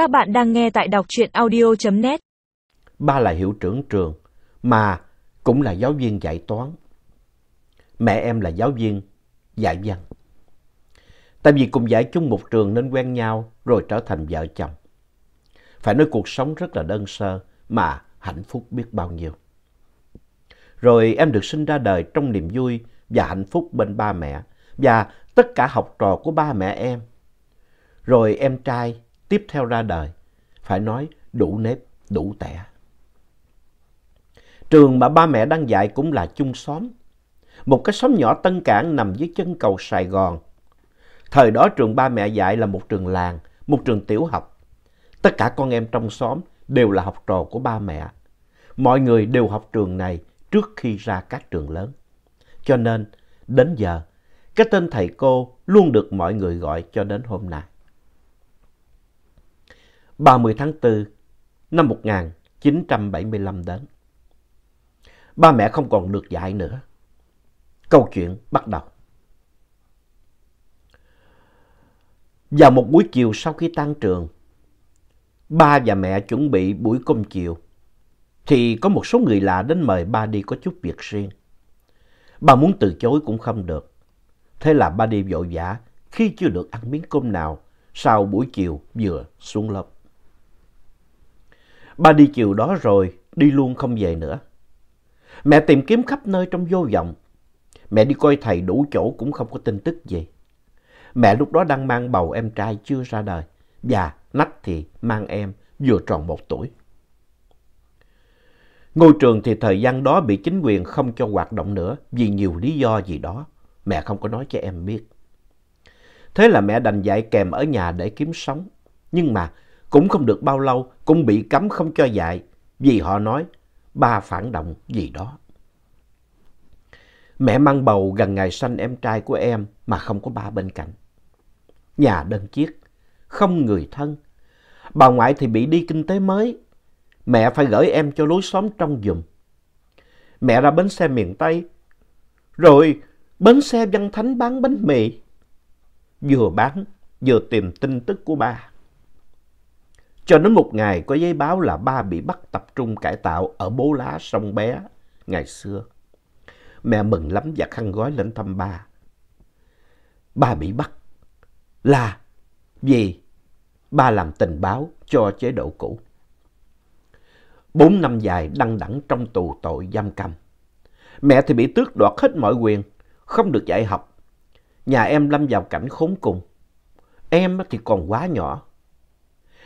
Các bạn đang nghe tại đọc truyện audio.net. Ba là hiệu trưởng trường, mà cũng là giáo viên dạy toán. Mẹ em là giáo viên dạy văn. Tại vì cùng dạy chung một trường nên quen nhau rồi trở thành vợ chồng. Phải nói cuộc sống rất là đơn sơ mà hạnh phúc biết bao nhiêu. Rồi em được sinh ra đời trong niềm vui và hạnh phúc bên ba mẹ và tất cả học trò của ba mẹ em. Rồi em trai tiếp theo ra đời, phải nói đủ nếp, đủ tẻ. Trường mà ba mẹ đang dạy cũng là chung xóm. Một cái xóm nhỏ Tân Cảng nằm dưới chân cầu Sài Gòn. Thời đó trường ba mẹ dạy là một trường làng, một trường tiểu học. Tất cả con em trong xóm đều là học trò của ba mẹ. Mọi người đều học trường này trước khi ra các trường lớn. Cho nên, đến giờ, cái tên thầy cô luôn được mọi người gọi cho đến hôm nay. 30 tháng 4 năm 1975 đến. Ba mẹ không còn được dạy nữa. Câu chuyện bắt đầu. Vào một buổi chiều sau khi tan trường, ba và mẹ chuẩn bị buổi cơm chiều, thì có một số người lạ đến mời ba đi có chút việc riêng. Ba muốn từ chối cũng không được. Thế là ba đi vội vã khi chưa được ăn miếng cơm nào sau buổi chiều vừa xuống lớp. Ba đi chiều đó rồi, đi luôn không về nữa. Mẹ tìm kiếm khắp nơi trong vô vọng. Mẹ đi coi thầy đủ chỗ cũng không có tin tức gì. Mẹ lúc đó đang mang bầu em trai chưa ra đời. Và Nách thì mang em vừa tròn một tuổi. Ngôi trường thì thời gian đó bị chính quyền không cho hoạt động nữa vì nhiều lý do gì đó. Mẹ không có nói cho em biết. Thế là mẹ đành dạy kèm ở nhà để kiếm sống. Nhưng mà cũng không được bao lâu cũng bị cấm không cho dạy vì họ nói ba phản động gì đó. Mẹ mang bầu gần ngày sanh em trai của em mà không có ba bên cạnh. Nhà đơn chiếc, không người thân. Bà ngoại thì bị đi kinh tế mới. Mẹ phải gửi em cho lối xóm trong giùm. Mẹ ra bến xe miền Tây. Rồi bến xe văn thánh bán bánh mì. Vừa bán, vừa tìm tin tức của ba. Cho đến một ngày có giấy báo là ba bị bắt tập trung cải tạo ở bố lá sông bé ngày xưa. Mẹ mừng lắm và khăn gói lên thăm ba. Ba bị bắt là vì ba làm tình báo cho chế độ cũ. Bốn năm dài đăng đẳng trong tù tội giam cầm. Mẹ thì bị tước đoạt hết mọi quyền, không được dạy học. Nhà em lâm vào cảnh khốn cùng. Em thì còn quá nhỏ.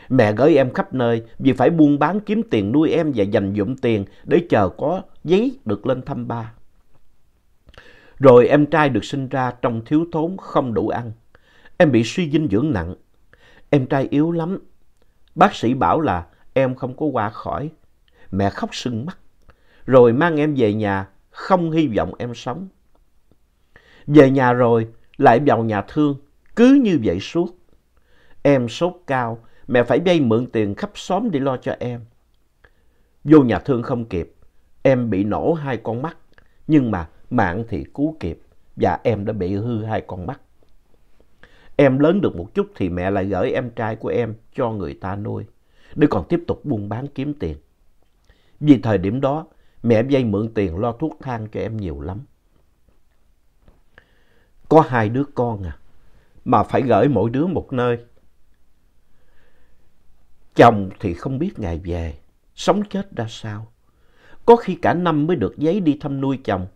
Mẹ gửi em khắp nơi vì phải buôn bán kiếm tiền nuôi em và dành dụm tiền để chờ có giấy được lên thăm ba. Rồi em trai được sinh ra trong thiếu thốn không đủ ăn. Em bị suy dinh dưỡng nặng. Em trai yếu lắm. Bác sĩ bảo là em không có qua khỏi. Mẹ khóc sưng mắt. Rồi mang em về nhà, không hy vọng em sống. Về nhà rồi, lại vào nhà thương, cứ như vậy suốt. Em sốt cao, mẹ phải vay mượn tiền khắp xóm để lo cho em. Vô nhà thương không kịp, em bị nổ hai con mắt, nhưng mà mạng thì cứu kịp và em đã bị hư hai con mắt. Em lớn được một chút thì mẹ lại gửi em trai của em cho người ta nuôi, để còn tiếp tục buôn bán kiếm tiền. Vì thời điểm đó, mẹ vay mượn tiền lo thuốc thang cho em nhiều lắm. Có hai đứa con à, mà phải gửi mỗi đứa một nơi. Chồng thì không biết ngày về, sống chết ra sao. Có khi cả năm mới được giấy đi thăm nuôi chồng,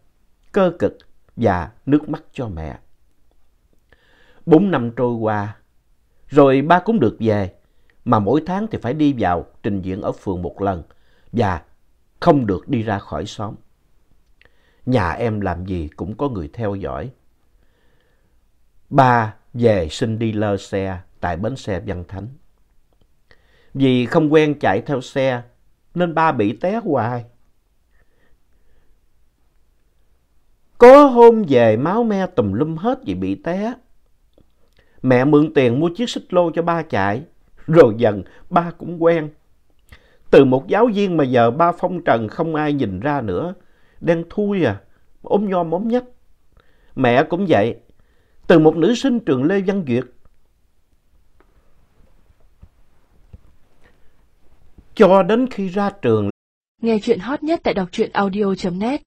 cơ cực và nước mắt cho mẹ. Bốn năm trôi qua, rồi ba cũng được về, mà mỗi tháng thì phải đi vào trình diễn ở phường một lần và không được đi ra khỏi xóm. Nhà em làm gì cũng có người theo dõi. Ba về xin đi lơ xe tại bến xe Văn Thánh. Vì không quen chạy theo xe nên ba bị té hoài. Có hôm về máu me tùm lum hết vì bị té. Mẹ mượn tiền mua chiếc xích lô cho ba chạy, rồi dần ba cũng quen. Từ một giáo viên mà giờ ba phong trần không ai nhìn ra nữa, đen thui à, ốm nhom ốm nhách. Mẹ cũng vậy, từ một nữ sinh trường Lê Văn Duyệt cho đến khi ra trường. Nghe chuyện hot nhất tại đọc truyện audio.net